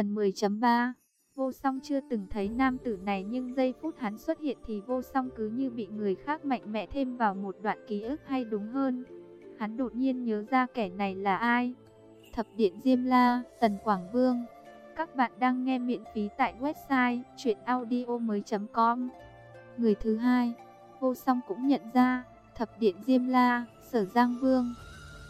Phần 10.3 Vô song chưa từng thấy nam tử này nhưng giây phút hắn xuất hiện thì vô song cứ như bị người khác mạnh mẽ thêm vào một đoạn ký ức hay đúng hơn. Hắn đột nhiên nhớ ra kẻ này là ai. Thập Điện Diêm La, Tần Quảng Vương. Các bạn đang nghe miễn phí tại website chuyenaudio.com Người thứ hai, vô song cũng nhận ra, Thập Điện Diêm La, Sở Giang Vương.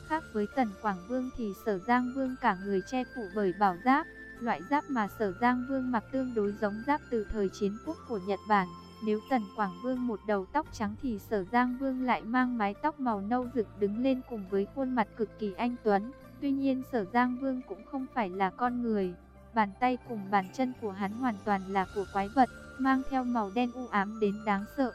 Khác với Tần Quảng Vương thì Sở Giang Vương cả người che phủ bởi bảo giáp, Loại giáp mà Sở Giang Vương mặc tương đối giống giáp từ thời chiến quốc của Nhật Bản. Nếu Tần Quảng Vương một đầu tóc trắng thì Sở Giang Vương lại mang mái tóc màu nâu rực đứng lên cùng với khuôn mặt cực kỳ anh tuấn. Tuy nhiên Sở Giang Vương cũng không phải là con người. Bàn tay cùng bàn chân của hắn hoàn toàn là của quái vật, mang theo màu đen u ám đến đáng sợ.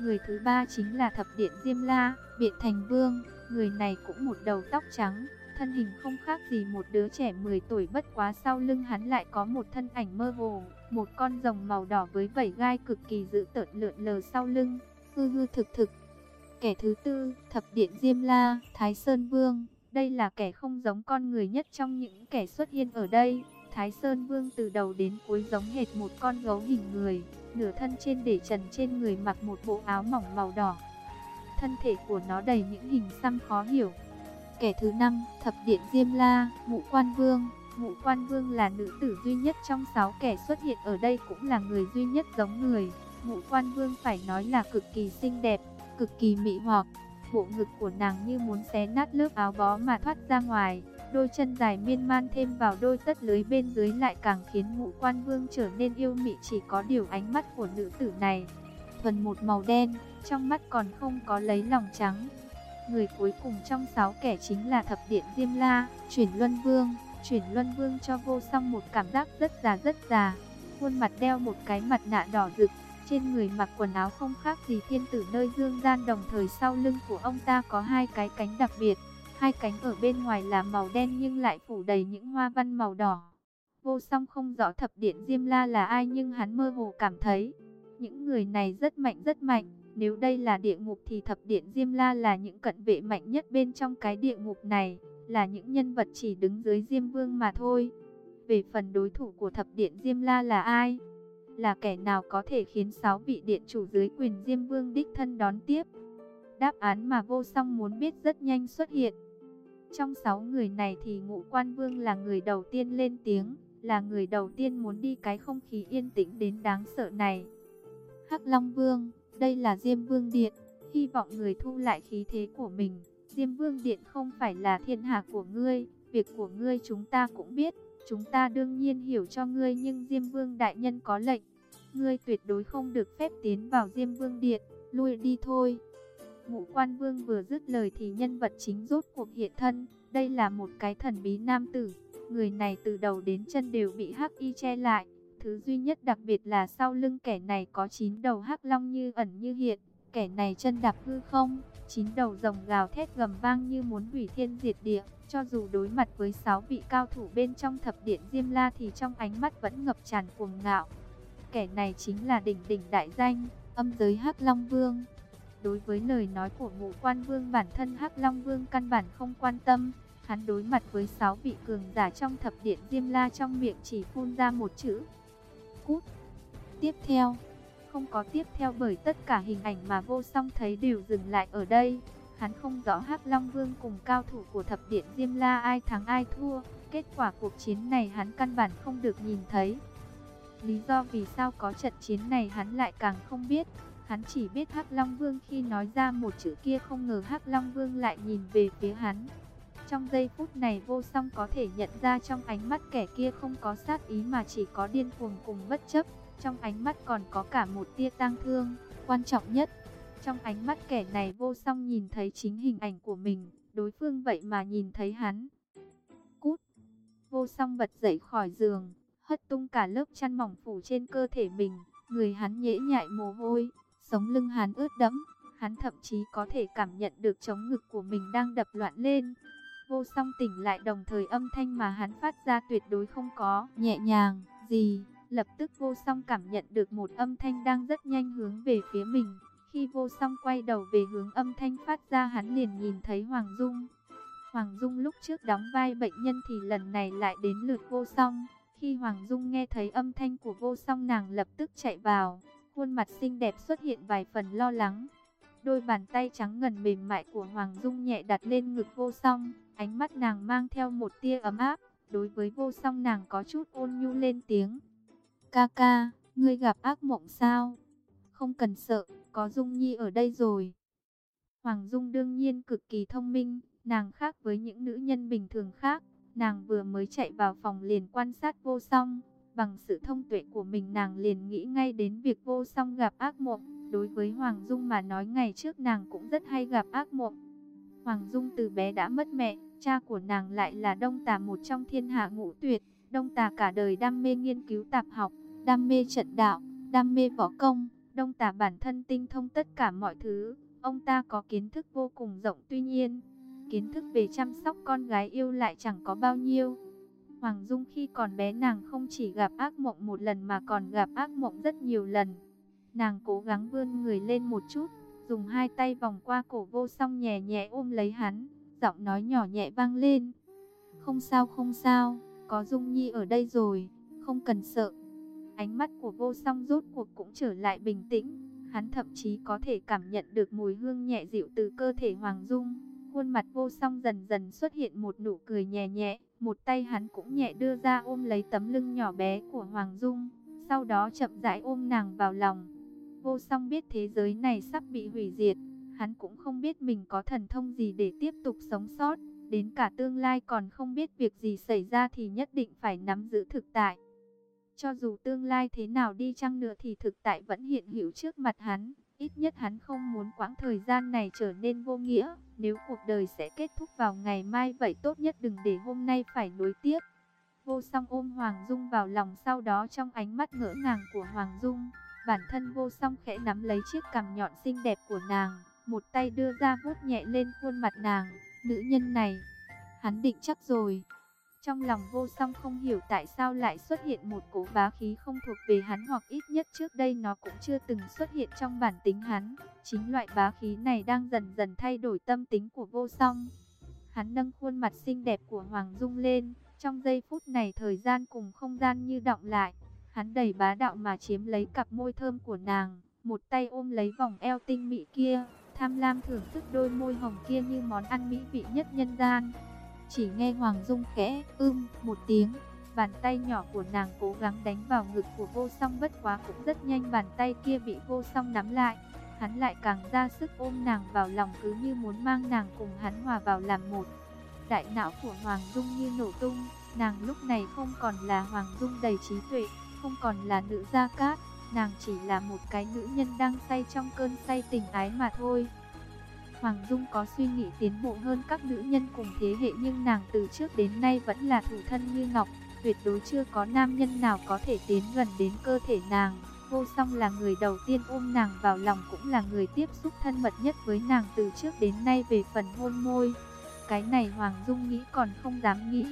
Người thứ ba chính là Thập Điện Diêm La, Biện Thành Vương. Người này cũng một đầu tóc trắng, thân hình không khác gì một đứa trẻ 10 tuổi bất quá sau lưng hắn lại có một thân ảnh mơ hồ, một con rồng màu đỏ với vảy gai cực kỳ dữ tợn lượn lờ sau lưng, hư hư thực thực. Kẻ thứ tư, Thập Điện Diêm La, Thái Sơn Vương, đây là kẻ không giống con người nhất trong những kẻ xuất hiện ở đây. Thái Sơn Vương từ đầu đến cuối giống hệt một con gấu hình người, nửa thân trên để trần trên người mặc một bộ áo mỏng màu đỏ. Thân thể của nó đầy những hình xăm khó hiểu, Kẻ thứ năm, thập điện Diêm La, Mụ Quan Vương. Mụ Quan Vương là nữ tử duy nhất trong sáu kẻ xuất hiện ở đây cũng là người duy nhất giống người. Mụ Quan Vương phải nói là cực kỳ xinh đẹp, cực kỳ mị hoặc. Bộ ngực của nàng như muốn xé nát lớp áo bó mà thoát ra ngoài. Đôi chân dài miên man thêm vào đôi tất lưới bên dưới lại càng khiến Mụ Quan Vương trở nên yêu mị chỉ có điều ánh mắt của nữ tử này. Thuần một màu đen, trong mắt còn không có lấy lòng trắng Người cuối cùng trong sáu kẻ chính là Thập Điện Diêm La, Chuyển Luân Vương. Chuyển Luân Vương cho vô song một cảm giác rất già rất già. Khuôn mặt đeo một cái mặt nạ đỏ rực, trên người mặc quần áo không khác gì thiên tử nơi dương gian đồng thời sau lưng của ông ta có hai cái cánh đặc biệt. Hai cánh ở bên ngoài là màu đen nhưng lại phủ đầy những hoa văn màu đỏ. Vô song không rõ thập điện Diêm La là ai nhưng hắn mơ hồ cảm thấy. Những người này rất mạnh rất mạnh. Nếu đây là địa ngục thì thập điện Diêm La là những cận vệ mạnh nhất bên trong cái địa ngục này, là những nhân vật chỉ đứng dưới Diêm Vương mà thôi. Về phần đối thủ của thập điện Diêm La là ai? Là kẻ nào có thể khiến sáu vị điện chủ dưới quyền Diêm Vương đích thân đón tiếp? Đáp án mà vô song muốn biết rất nhanh xuất hiện. Trong sáu người này thì ngũ quan vương là người đầu tiên lên tiếng, là người đầu tiên muốn đi cái không khí yên tĩnh đến đáng sợ này. Hắc Long Vương đây là Diêm Vương Điện, hy vọng người thu lại khí thế của mình. Diêm Vương Điện không phải là thiên hạ của ngươi, việc của ngươi chúng ta cũng biết, chúng ta đương nhiên hiểu cho ngươi nhưng Diêm Vương Đại Nhân có lệnh. Ngươi tuyệt đối không được phép tiến vào Diêm Vương Điện, lui đi thôi. Ngũ Quan Vương vừa dứt lời thì nhân vật chính rốt cuộc hiện thân, đây là một cái thần bí nam tử, người này từ đầu đến chân đều bị hắc y che lại Thứ duy nhất đặc biệt là sau lưng kẻ này có chín đầu hắc long như ẩn như hiện. Kẻ này chân đạp hư không, chín đầu rồng gào thét gầm vang như muốn hủy thiên diệt địa. Cho dù đối mặt với sáu vị cao thủ bên trong thập điện Diêm La thì trong ánh mắt vẫn ngập tràn cuồng ngạo. Kẻ này chính là đỉnh đỉnh đại danh, âm giới hắc long vương. Đối với lời nói của ngũ quan vương bản thân hắc long vương căn bản không quan tâm. Hắn đối mặt với sáu vị cường giả trong thập điện Diêm La trong miệng chỉ phun ra một chữ, phút. Tiếp theo, không có tiếp theo bởi tất cả hình ảnh mà vô song thấy đều dừng lại ở đây. Hắn không rõ hắc Long Vương cùng cao thủ của thập điện Diêm La ai thắng ai thua. Kết quả cuộc chiến này hắn căn bản không được nhìn thấy. Lý do vì sao có trận chiến này hắn lại càng không biết. Hắn chỉ biết hắc Long Vương khi nói ra một chữ kia không ngờ hắc Long Vương lại nhìn về phía hắn. Trong giây phút này vô song có thể nhận ra trong ánh mắt kẻ kia không có sát ý mà chỉ có điên cuồng cùng bất chấp. Trong ánh mắt còn có cả một tia tang thương. Quan trọng nhất, trong ánh mắt kẻ này vô song nhìn thấy chính hình ảnh của mình. Đối phương vậy mà nhìn thấy hắn. Cút! Vô song bật dậy khỏi giường, hất tung cả lớp chăn mỏng phủ trên cơ thể mình. Người hắn nhễ nhại mồ hôi, sống lưng hắn ướt đẫm. Hắn thậm chí có thể cảm nhận được chống ngực của mình đang đập loạn lên. Vô song tỉnh lại đồng thời âm thanh mà hắn phát ra tuyệt đối không có, nhẹ nhàng, gì. Lập tức vô song cảm nhận được một âm thanh đang rất nhanh hướng về phía mình. Khi vô song quay đầu về hướng âm thanh phát ra hắn liền nhìn thấy Hoàng Dung. Hoàng Dung lúc trước đóng vai bệnh nhân thì lần này lại đến lượt vô song. Khi Hoàng Dung nghe thấy âm thanh của vô song nàng lập tức chạy vào, khuôn mặt xinh đẹp xuất hiện vài phần lo lắng. Đôi bàn tay trắng ngần mềm mại của Hoàng Dung nhẹ đặt lên ngực vô song, ánh mắt nàng mang theo một tia ấm áp, đối với vô song nàng có chút ôn nhu lên tiếng. Ca ca, ngươi gặp ác mộng sao? Không cần sợ, có Dung Nhi ở đây rồi. Hoàng Dung đương nhiên cực kỳ thông minh, nàng khác với những nữ nhân bình thường khác. Nàng vừa mới chạy vào phòng liền quan sát vô song, bằng sự thông tuệ của mình nàng liền nghĩ ngay đến việc vô song gặp ác mộng. Đối với Hoàng Dung mà nói ngày trước nàng cũng rất hay gặp ác mộng. Hoàng Dung từ bé đã mất mẹ, cha của nàng lại là Đông Tà một trong thiên hạ ngũ tuyệt. Đông Tà cả đời đam mê nghiên cứu tạp học, đam mê trận đạo, đam mê võ công. Đông Tà bản thân tinh thông tất cả mọi thứ, ông ta có kiến thức vô cùng rộng tuy nhiên, kiến thức về chăm sóc con gái yêu lại chẳng có bao nhiêu. Hoàng Dung khi còn bé nàng không chỉ gặp ác mộng một lần mà còn gặp ác mộng rất nhiều lần. Nàng cố gắng vươn người lên một chút, dùng hai tay vòng qua cổ vô song nhẹ nhẹ ôm lấy hắn, giọng nói nhỏ nhẹ vang lên. Không sao không sao, có Dung Nhi ở đây rồi, không cần sợ. Ánh mắt của vô song rốt cuộc cũng trở lại bình tĩnh, hắn thậm chí có thể cảm nhận được mùi hương nhẹ dịu từ cơ thể Hoàng Dung. Khuôn mặt vô song dần dần xuất hiện một nụ cười nhẹ nhẹ, một tay hắn cũng nhẹ đưa ra ôm lấy tấm lưng nhỏ bé của Hoàng Dung, sau đó chậm rãi ôm nàng vào lòng. Vô song biết thế giới này sắp bị hủy diệt, hắn cũng không biết mình có thần thông gì để tiếp tục sống sót, đến cả tương lai còn không biết việc gì xảy ra thì nhất định phải nắm giữ thực tại. Cho dù tương lai thế nào đi chăng nữa thì thực tại vẫn hiện hữu trước mặt hắn. Ít nhất hắn không muốn quãng thời gian này trở nên vô nghĩa. Nếu cuộc đời sẽ kết thúc vào ngày mai vậy tốt nhất đừng để hôm nay phải nối tiếp. Vô song ôm Hoàng Dung vào lòng sau đó trong ánh mắt ngỡ ngàng của Hoàng Dung. Bản thân vô song khẽ nắm lấy chiếc cằm nhọn xinh đẹp của nàng. Một tay đưa ra vuốt nhẹ lên khuôn mặt nàng. Nữ nhân này, hắn định chắc rồi. Trong lòng vô song không hiểu tại sao lại xuất hiện một cố bá khí không thuộc về hắn hoặc ít nhất trước đây nó cũng chưa từng xuất hiện trong bản tính hắn. Chính loại bá khí này đang dần dần thay đổi tâm tính của vô song. Hắn nâng khuôn mặt xinh đẹp của Hoàng Dung lên, trong giây phút này thời gian cùng không gian như động lại. Hắn đầy bá đạo mà chiếm lấy cặp môi thơm của nàng, một tay ôm lấy vòng eo tinh mỹ kia, tham lam thưởng thức đôi môi hồng kia như món ăn mỹ vị nhất nhân gian. Chỉ nghe Hoàng Dung khẽ ưm một tiếng, bàn tay nhỏ của nàng cố gắng đánh vào ngực của vô song bất quá cũng rất nhanh bàn tay kia bị vô song nắm lại. Hắn lại càng ra sức ôm nàng vào lòng cứ như muốn mang nàng cùng hắn hòa vào làm một. Đại não của Hoàng Dung như nổ tung, nàng lúc này không còn là Hoàng Dung đầy trí tuệ, không còn là nữ gia cát, nàng chỉ là một cái nữ nhân đang say trong cơn say tình ái mà thôi. Hoàng Dung có suy nghĩ tiến bộ hơn các nữ nhân cùng thế hệ nhưng nàng từ trước đến nay vẫn là thủ thân như ngọc, tuyệt đối chưa có nam nhân nào có thể tiến gần đến cơ thể nàng. Vô song là người đầu tiên ôm nàng vào lòng cũng là người tiếp xúc thân mật nhất với nàng từ trước đến nay về phần hôn môi. Cái này Hoàng Dung nghĩ còn không dám nghĩ.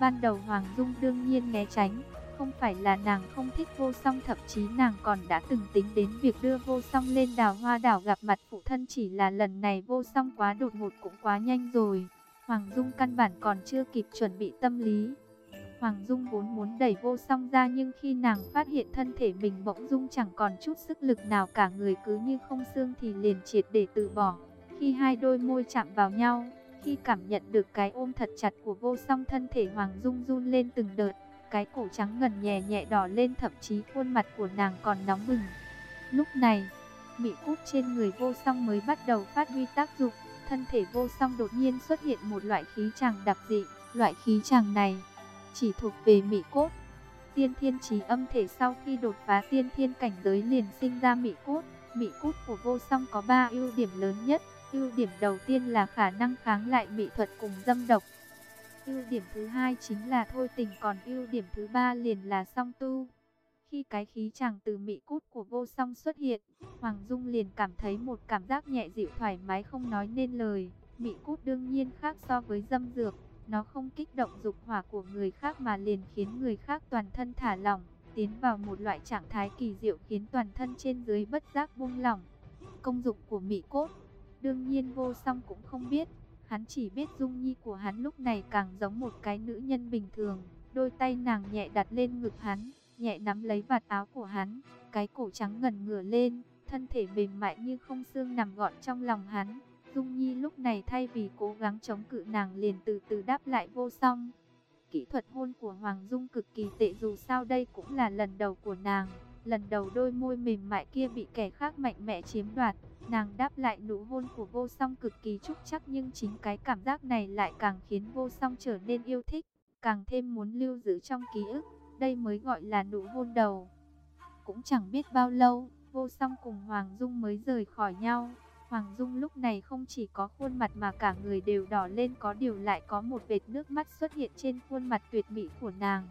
Ban đầu Hoàng Dung đương nhiên né tránh, không phải là nàng không thích vô song thậm chí nàng còn đã từng tính đến việc đưa vô song lên đào hoa đảo gặp mặt phụ thân chỉ là lần này vô song quá đột ngột cũng quá nhanh rồi. Hoàng Dung căn bản còn chưa kịp chuẩn bị tâm lý. Hoàng Dung vốn muốn đẩy vô song ra nhưng khi nàng phát hiện thân thể mình bỗng dung chẳng còn chút sức lực nào cả người cứ như không xương thì liền triệt để từ bỏ. Khi hai đôi môi chạm vào nhau, khi cảm nhận được cái ôm thật chặt của vô song thân thể Hoàng Dung run lên từng đợt. Cái cổ trắng ngần nhẹ nhẹ đỏ lên thậm chí khuôn mặt của nàng còn nóng bừng. Lúc này, mị cút trên người vô song mới bắt đầu phát huy tác dụng. Thân thể vô song đột nhiên xuất hiện một loại khí chàng đặc dị. Loại khí chàng này chỉ thuộc về mị cốt. Tiên thiên trí âm thể sau khi đột phá tiên thiên cảnh giới liền sinh ra mị cốt. Mị cốt của vô song có 3 ưu điểm lớn nhất. Ưu điểm đầu tiên là khả năng kháng lại mị thuật cùng dâm độc. Ưu điểm thứ hai chính là thôi tình còn ưu điểm thứ ba liền là song tu. Khi cái khí chàng từ mị cút của vô song xuất hiện, Hoàng Dung liền cảm thấy một cảm giác nhẹ dịu thoải mái không nói nên lời. Mị cút đương nhiên khác so với dâm dược, nó không kích động dục hỏa của người khác mà liền khiến người khác toàn thân thả lỏng, tiến vào một loại trạng thái kỳ diệu khiến toàn thân trên dưới bất giác buông lỏng. Công dụng của mị cốt, đương nhiên vô song cũng không biết, Hắn chỉ biết Dung Nhi của hắn lúc này càng giống một cái nữ nhân bình thường, Đôi tay nàng nhẹ đặt lên ngực hắn, nhẹ nắm lấy vạt áo của hắn, cái cổ trắng ngần ngửa lên, thân thể mềm mại như không xương nằm gọn trong lòng hắn. Dung Nhi lúc này thay vì cố gắng chống cự nàng liền từ từ đáp lại vô song. Kỹ thuật hôn của Hoàng Dung cực kỳ tệ dù sao đây cũng là lần đầu của nàng. Lần đầu đôi môi mềm mại kia bị kẻ khác mạnh mẽ chiếm đoạt. Nàng đáp lại nụ hôn của vô song cực kỳ trúc chắc nhưng chính cái cảm giác này lại càng khiến vô song trở nên yêu thích. Càng thêm muốn lưu giữ trong ký ức. Đây mới gọi là nụ hôn đầu. Cũng chẳng biết bao lâu, vô song cùng Hoàng Dung mới rời khỏi nhau. Hoàng Dung lúc này không chỉ có khuôn mặt mà cả người đều đỏ lên có điều lại có một vệt nước mắt xuất hiện trên khuôn mặt tuyệt mỹ của nàng.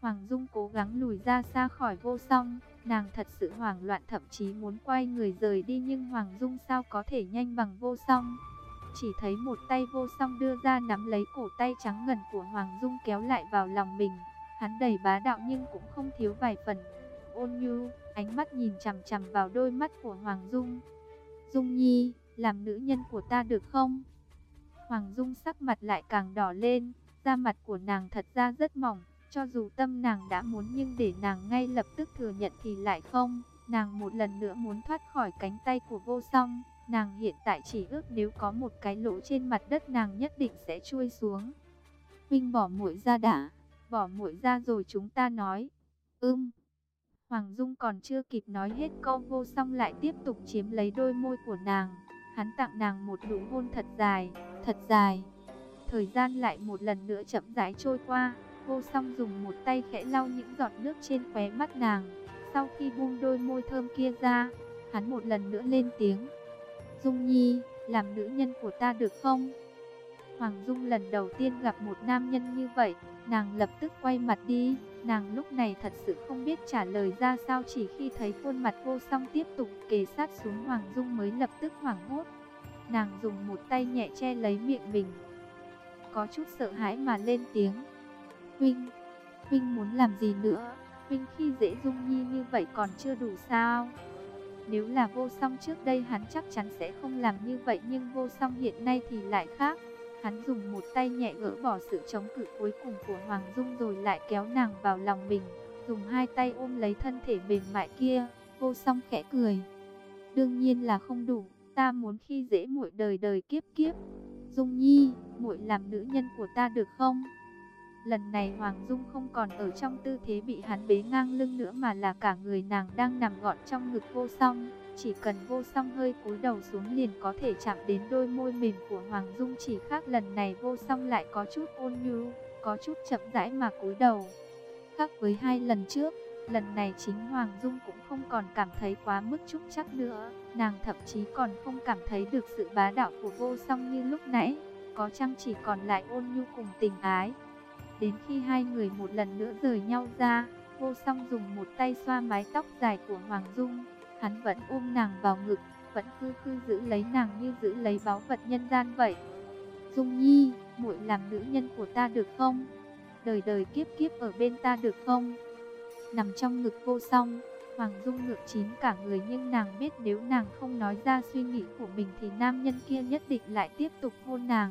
Hoàng Dung cố gắng lùi ra xa khỏi vô song, nàng thật sự hoảng loạn thậm chí muốn quay người rời đi nhưng Hoàng Dung sao có thể nhanh bằng vô song. Chỉ thấy một tay vô song đưa ra nắm lấy cổ tay trắng ngần của Hoàng Dung kéo lại vào lòng mình. Hắn đầy bá đạo nhưng cũng không thiếu vài phần. Ôn nhu, ánh mắt nhìn chằm chằm vào đôi mắt của Hoàng Dung. Dung Nhi, làm nữ nhân của ta được không? Hoàng Dung sắc mặt lại càng đỏ lên, da mặt của nàng thật ra rất mỏng, cho dù tâm nàng đã muốn nhưng để nàng ngay lập tức thừa nhận thì lại không. Nàng một lần nữa muốn thoát khỏi cánh tay của vô song, nàng hiện tại chỉ ước nếu có một cái lỗ trên mặt đất nàng nhất định sẽ chui xuống. Huynh bỏ muội ra đã, bỏ muội ra rồi chúng ta nói. Ưm. Hoàng Dung còn chưa kịp nói hết câu vô song lại tiếp tục chiếm lấy đôi môi của nàng. Hắn tặng nàng một nụ hôn thật dài, thật dài. Thời gian lại một lần nữa chậm rãi trôi qua. Vô song dùng một tay khẽ lau những giọt nước trên khóe mắt nàng. Sau khi buông đôi môi thơm kia ra, hắn một lần nữa lên tiếng. Dung Nhi, làm nữ nhân của ta được không? Hoàng Dung lần đầu tiên gặp một nam nhân như vậy, nàng lập tức quay mặt đi. Nàng lúc này thật sự không biết trả lời ra sao chỉ khi thấy khuôn mặt vô song tiếp tục kề sát xuống Hoàng Dung mới lập tức hoảng hốt. Nàng dùng một tay nhẹ che lấy miệng mình. Có chút sợ hãi mà lên tiếng. Huynh, Huynh muốn làm gì nữa? Huynh khi dễ Dung Nhi như vậy còn chưa đủ sao? Nếu là vô song trước đây hắn chắc chắn sẽ không làm như vậy nhưng vô song hiện nay thì lại khác. Hắn dùng một tay nhẹ gỡ bỏ sự chống cự cuối cùng của Hoàng Dung rồi lại kéo nàng vào lòng mình, dùng hai tay ôm lấy thân thể mềm mại kia, vô song khẽ cười. Đương nhiên là không đủ, ta muốn khi dễ muội đời đời kiếp kiếp. Dung Nhi, muội làm nữ nhân của ta được không? Lần này Hoàng Dung không còn ở trong tư thế bị hắn bế ngang lưng nữa mà là cả người nàng đang nằm gọn trong ngực vô song. Chỉ cần vô song hơi cúi đầu xuống liền có thể chạm đến đôi môi mềm của Hoàng Dung chỉ khác lần này vô song lại có chút ôn nhu, có chút chậm rãi mà cúi đầu. Khác với hai lần trước, lần này chính Hoàng Dung cũng không còn cảm thấy quá mức trúc chắc nữa. Nàng thậm chí còn không cảm thấy được sự bá đạo của vô song như lúc nãy, có chăng chỉ còn lại ôn nhu cùng tình ái. Đến khi hai người một lần nữa rời nhau ra, vô song dùng một tay xoa mái tóc dài của Hoàng Dung, Hắn vẫn ôm nàng vào ngực, vẫn cứ cứ giữ lấy nàng như giữ lấy báu vật nhân gian vậy. Dung Nhi, muội làm nữ nhân của ta được không? Đời đời kiếp kiếp ở bên ta được không? Nằm trong ngực vô song, Hoàng Dung ngược chín cả người nhưng nàng biết nếu nàng không nói ra suy nghĩ của mình thì nam nhân kia nhất định lại tiếp tục hôn nàng.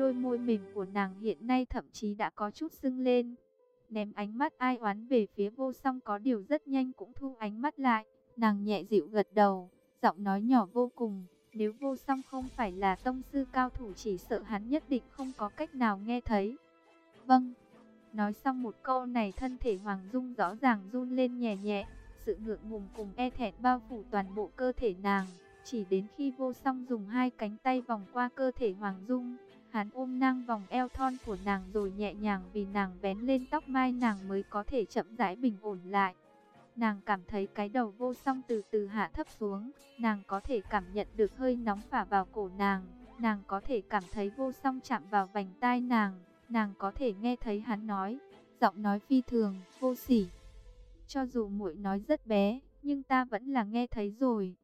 Đôi môi mềm của nàng hiện nay thậm chí đã có chút sưng lên. Ném ánh mắt ai oán về phía vô song có điều rất nhanh cũng thu ánh mắt lại. Nàng nhẹ dịu gật đầu, giọng nói nhỏ vô cùng. Nếu vô song không phải là tông sư cao thủ chỉ sợ hắn nhất định không có cách nào nghe thấy. Vâng. Nói xong một câu này thân thể Hoàng Dung rõ ràng run lên nhẹ nhẹ. Sự ngượng ngùng cùng e thẹn bao phủ toàn bộ cơ thể nàng. Chỉ đến khi vô song dùng hai cánh tay vòng qua cơ thể Hoàng Dung. Hắn ôm nang vòng eo thon của nàng rồi nhẹ nhàng vì nàng vén lên tóc mai nàng mới có thể chậm rãi bình ổn lại. Nàng cảm thấy cái đầu vô song từ từ hạ thấp xuống, nàng có thể cảm nhận được hơi nóng phả vào cổ nàng, nàng có thể cảm thấy vô song chạm vào vành tai nàng, nàng có thể nghe thấy hắn nói, giọng nói phi thường, vô sỉ. Cho dù muội nói rất bé, nhưng ta vẫn là nghe thấy rồi.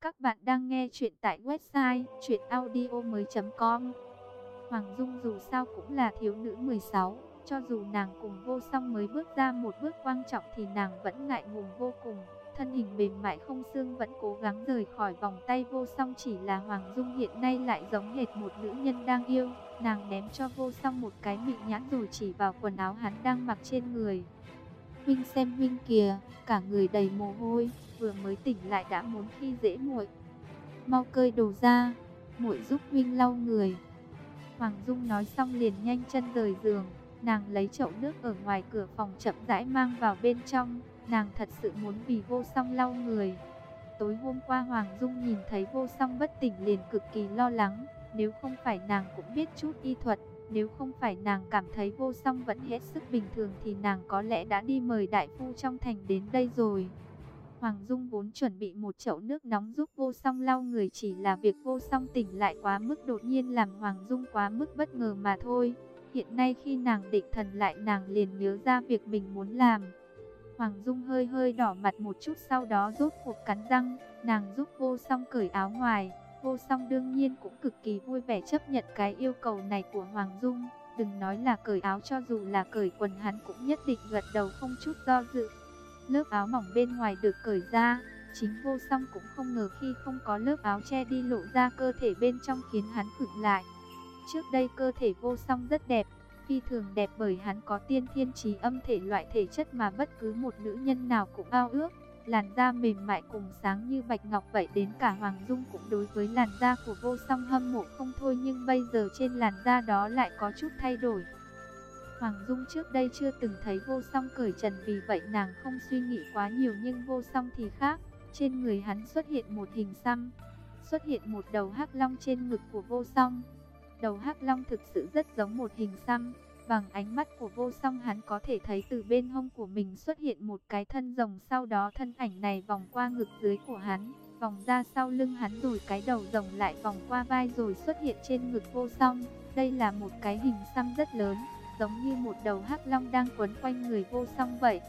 Các bạn đang nghe chuyện tại website chuyenaudio.com Hoàng Dung dù sao cũng là thiếu nữ 16 cho dù nàng cùng vô song mới bước ra một bước quan trọng thì nàng vẫn ngại ngùng vô cùng. thân hình mềm mại không xương vẫn cố gắng rời khỏi vòng tay vô song chỉ là Hoàng Dung hiện nay lại giống hệt một nữ nhân đang yêu. Nàng ném cho vô song một cái mịn nhãn rồi chỉ vào quần áo hắn đang mặc trên người. Huynh xem huynh kìa, cả người đầy mồ hôi, vừa mới tỉnh lại đã muốn khi dễ muội. Mau cơi đồ ra, muội giúp huynh lau người. Hoàng Dung nói xong liền nhanh chân rời giường, nàng lấy chậu nước ở ngoài cửa phòng chậm rãi mang vào bên trong, nàng thật sự muốn vì vô song lau người. Tối hôm qua Hoàng Dung nhìn thấy vô song bất tỉnh liền cực kỳ lo lắng, nếu không phải nàng cũng biết chút y thuật, nếu không phải nàng cảm thấy vô song vẫn hết sức bình thường thì nàng có lẽ đã đi mời đại phu trong thành đến đây rồi. Hoàng Dung vốn chuẩn bị một chậu nước nóng giúp vô song lau người chỉ là việc vô song tỉnh lại quá mức đột nhiên làm Hoàng Dung quá mức bất ngờ mà thôi. Hiện nay khi nàng định thần lại nàng liền nhớ ra việc mình muốn làm. Hoàng Dung hơi hơi đỏ mặt một chút sau đó rốt cuộc cắn răng, nàng giúp vô song cởi áo ngoài. Vô song đương nhiên cũng cực kỳ vui vẻ chấp nhận cái yêu cầu này của Hoàng Dung. Đừng nói là cởi áo cho dù là cởi quần hắn cũng nhất định gật đầu không chút do dự. Lớp áo mỏng bên ngoài được cởi ra, chính vô song cũng không ngờ khi không có lớp áo che đi lộ ra cơ thể bên trong khiến hắn khựng lại. Trước đây cơ thể vô song rất đẹp, phi thường đẹp bởi hắn có tiên thiên trí âm thể loại thể chất mà bất cứ một nữ nhân nào cũng ao ước. Làn da mềm mại cùng sáng như bạch ngọc vậy đến cả Hoàng Dung cũng đối với làn da của vô song hâm mộ không thôi nhưng bây giờ trên làn da đó lại có chút thay đổi. Hoàng Dung trước đây chưa từng thấy vô song cởi trần vì vậy nàng không suy nghĩ quá nhiều nhưng vô song thì khác. Trên người hắn xuất hiện một hình xăm, xuất hiện một đầu hắc long trên ngực của vô song. Đầu hắc long thực sự rất giống một hình xăm. Bằng ánh mắt của vô song hắn có thể thấy từ bên hông của mình xuất hiện một cái thân rồng sau đó thân ảnh này vòng qua ngực dưới của hắn, vòng ra sau lưng hắn rồi cái đầu rồng lại vòng qua vai rồi xuất hiện trên ngực vô song. Đây là một cái hình xăm rất lớn, giống như một đầu hắc long đang quấn quanh người vô song vậy.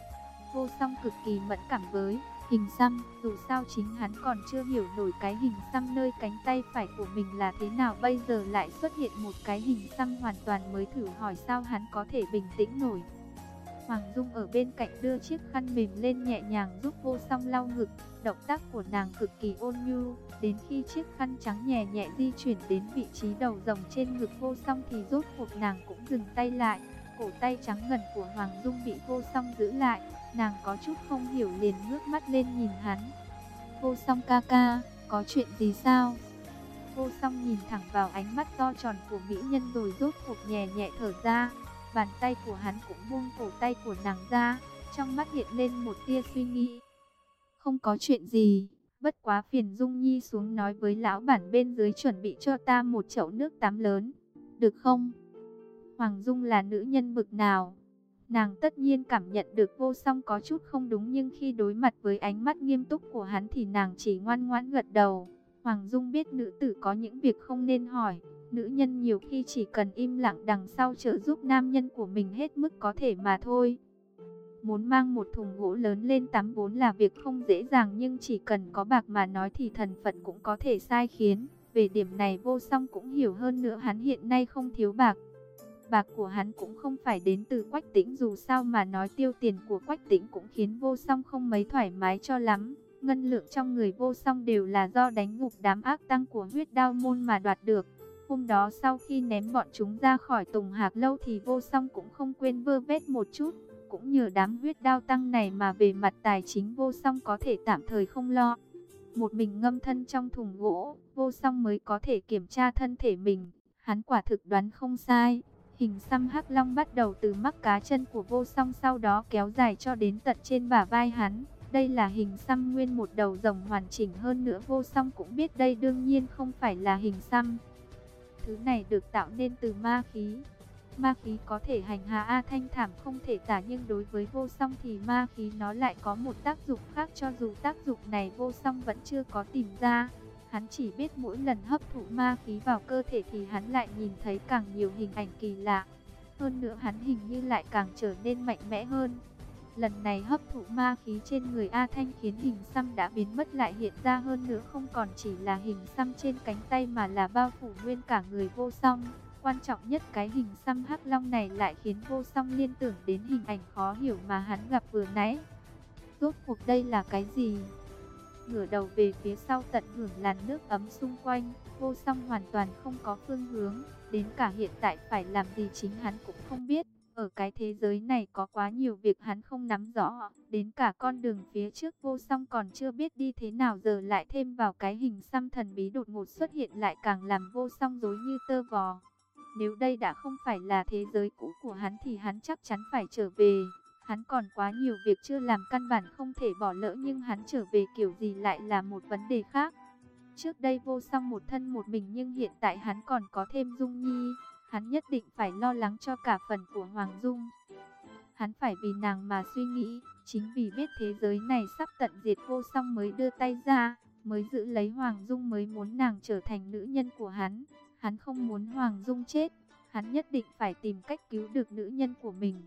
Vô song cực kỳ mẫn cảm với hình xăm, dù sao chính hắn còn chưa hiểu nổi cái hình xăm nơi cánh tay phải của mình là thế nào bây giờ lại xuất hiện một cái hình xăm hoàn toàn mới thử hỏi sao hắn có thể bình tĩnh nổi. Hoàng Dung ở bên cạnh đưa chiếc khăn mềm lên nhẹ nhàng giúp vô song lau ngực, động tác của nàng cực kỳ ôn nhu, đến khi chiếc khăn trắng nhẹ nhẹ di chuyển đến vị trí đầu rồng trên ngực vô song thì rốt cuộc nàng cũng dừng tay lại, cổ tay trắng ngần của Hoàng Dung bị vô song giữ lại, Nàng có chút không hiểu liền ngước mắt lên nhìn hắn. Vô song ca ca, có chuyện gì sao? Vô song nhìn thẳng vào ánh mắt to tròn của mỹ nhân rồi rốt cuộc nhẹ nhẹ thở ra. Bàn tay của hắn cũng buông cổ tay của nàng ra, trong mắt hiện lên một tia suy nghĩ. Không có chuyện gì, bất quá phiền Dung Nhi xuống nói với lão bản bên dưới chuẩn bị cho ta một chậu nước tắm lớn, được không? Hoàng Dung là nữ nhân bực nào? Nàng tất nhiên cảm nhận được vô song có chút không đúng nhưng khi đối mặt với ánh mắt nghiêm túc của hắn thì nàng chỉ ngoan ngoãn gật đầu. Hoàng Dung biết nữ tử có những việc không nên hỏi, nữ nhân nhiều khi chỉ cần im lặng đằng sau trợ giúp nam nhân của mình hết mức có thể mà thôi. Muốn mang một thùng gỗ lớn lên tắm vốn là việc không dễ dàng nhưng chỉ cần có bạc mà nói thì thần Phật cũng có thể sai khiến. Về điểm này vô song cũng hiểu hơn nữa hắn hiện nay không thiếu bạc, Bạc của hắn cũng không phải đến từ Quách Tĩnh dù sao mà nói tiêu tiền của Quách Tĩnh cũng khiến vô song không mấy thoải mái cho lắm. Ngân lượng trong người vô song đều là do đánh ngục đám ác tăng của huyết đao môn mà đoạt được. Hôm đó sau khi ném bọn chúng ra khỏi Tùng Hạc Lâu thì vô song cũng không quên vơ vét một chút. Cũng nhờ đám huyết đao tăng này mà về mặt tài chính vô song có thể tạm thời không lo. Một mình ngâm thân trong thùng gỗ, vô song mới có thể kiểm tra thân thể mình. Hắn quả thực đoán không sai. Hình xăm hắc long bắt đầu từ mắc cá chân của vô song sau đó kéo dài cho đến tận trên bả vai hắn. Đây là hình xăm nguyên một đầu rồng hoàn chỉnh hơn nữa vô song cũng biết đây đương nhiên không phải là hình xăm. Thứ này được tạo nên từ ma khí. Ma khí có thể hành hạ A Thanh thảm không thể tả nhưng đối với vô song thì ma khí nó lại có một tác dụng khác cho dù tác dụng này vô song vẫn chưa có tìm ra. Hắn chỉ biết mỗi lần hấp thụ ma khí vào cơ thể thì hắn lại nhìn thấy càng nhiều hình ảnh kỳ lạ. Hơn nữa hắn hình như lại càng trở nên mạnh mẽ hơn. Lần này hấp thụ ma khí trên người A Thanh khiến hình xăm đã biến mất lại hiện ra hơn nữa không còn chỉ là hình xăm trên cánh tay mà là bao phủ nguyên cả người vô song. Quan trọng nhất cái hình xăm hắc long này lại khiến vô song liên tưởng đến hình ảnh khó hiểu mà hắn gặp vừa nãy. Rốt cuộc đây là cái gì? Ngửa đầu về phía sau tận hưởng làn nước ấm xung quanh, vô song hoàn toàn không có phương hướng, đến cả hiện tại phải làm gì chính hắn cũng không biết. Ở cái thế giới này có quá nhiều việc hắn không nắm rõ, đến cả con đường phía trước vô song còn chưa biết đi thế nào giờ lại thêm vào cái hình xăm thần bí đột ngột xuất hiện lại càng làm vô song dối như tơ vò. Nếu đây đã không phải là thế giới cũ của hắn thì hắn chắc chắn phải trở về. Hắn còn quá nhiều việc chưa làm căn bản không thể bỏ lỡ nhưng hắn trở về kiểu gì lại là một vấn đề khác. Trước đây vô song một thân một mình nhưng hiện tại hắn còn có thêm Dung Nhi. Hắn nhất định phải lo lắng cho cả phần của Hoàng Dung. Hắn phải vì nàng mà suy nghĩ, chính vì biết thế giới này sắp tận diệt vô song mới đưa tay ra, mới giữ lấy Hoàng Dung mới muốn nàng trở thành nữ nhân của hắn. Hắn không muốn Hoàng Dung chết, hắn nhất định phải tìm cách cứu được nữ nhân của mình.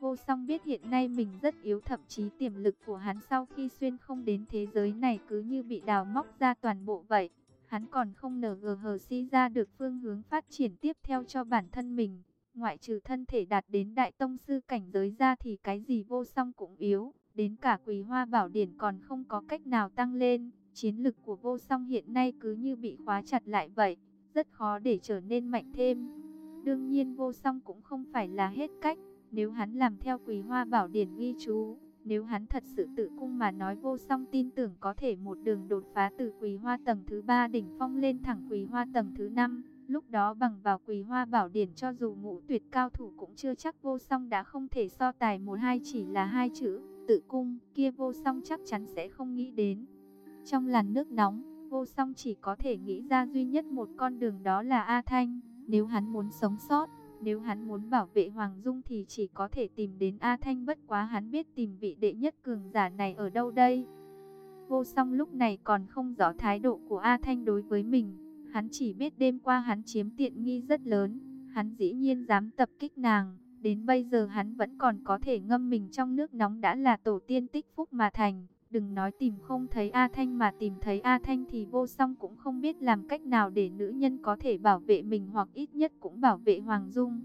Vô song biết hiện nay mình rất yếu thậm chí tiềm lực của hắn sau khi xuyên không đến thế giới này cứ như bị đào móc ra toàn bộ vậy. Hắn còn không nở ngờ hờ si ra được phương hướng phát triển tiếp theo cho bản thân mình. Ngoại trừ thân thể đạt đến đại tông sư cảnh giới ra thì cái gì vô song cũng yếu. Đến cả quỳ hoa bảo điển còn không có cách nào tăng lên. Chiến lực của vô song hiện nay cứ như bị khóa chặt lại vậy. Rất khó để trở nên mạnh thêm. Đương nhiên vô song cũng không phải là hết cách. Nếu hắn làm theo quỳ hoa bảo điển ghi chú, nếu hắn thật sự tự cung mà nói vô song tin tưởng có thể một đường đột phá từ quỳ hoa tầng thứ ba đỉnh phong lên thẳng quỳ hoa tầng thứ năm Lúc đó bằng vào quỳ hoa bảo điển cho dù ngũ tuyệt cao thủ cũng chưa chắc vô song đã không thể so tài một hai chỉ là hai chữ tự cung kia vô song chắc chắn sẽ không nghĩ đến. Trong làn nước nóng, vô song chỉ có thể nghĩ ra duy nhất một con đường đó là A Thanh. Nếu hắn muốn sống sót, nếu hắn muốn bảo vệ Hoàng Dung thì chỉ có thể tìm đến A Thanh, bất quá hắn biết tìm vị đệ nhất cường giả này ở đâu đây. Vô song lúc này còn không rõ thái độ của A Thanh đối với mình. Hắn chỉ biết đêm qua hắn chiếm tiện nghi rất lớn. Hắn dĩ nhiên dám tập kích nàng. Đến bây giờ hắn vẫn còn có thể ngâm mình trong nước nóng đã là tổ tiên tích phúc mà thành. Đừng nói tìm không thấy A Thanh mà tìm thấy A Thanh thì vô song cũng không biết làm cách nào để nữ nhân có thể bảo vệ mình hoặc ít nhất cũng bảo vệ Hoàng Dung.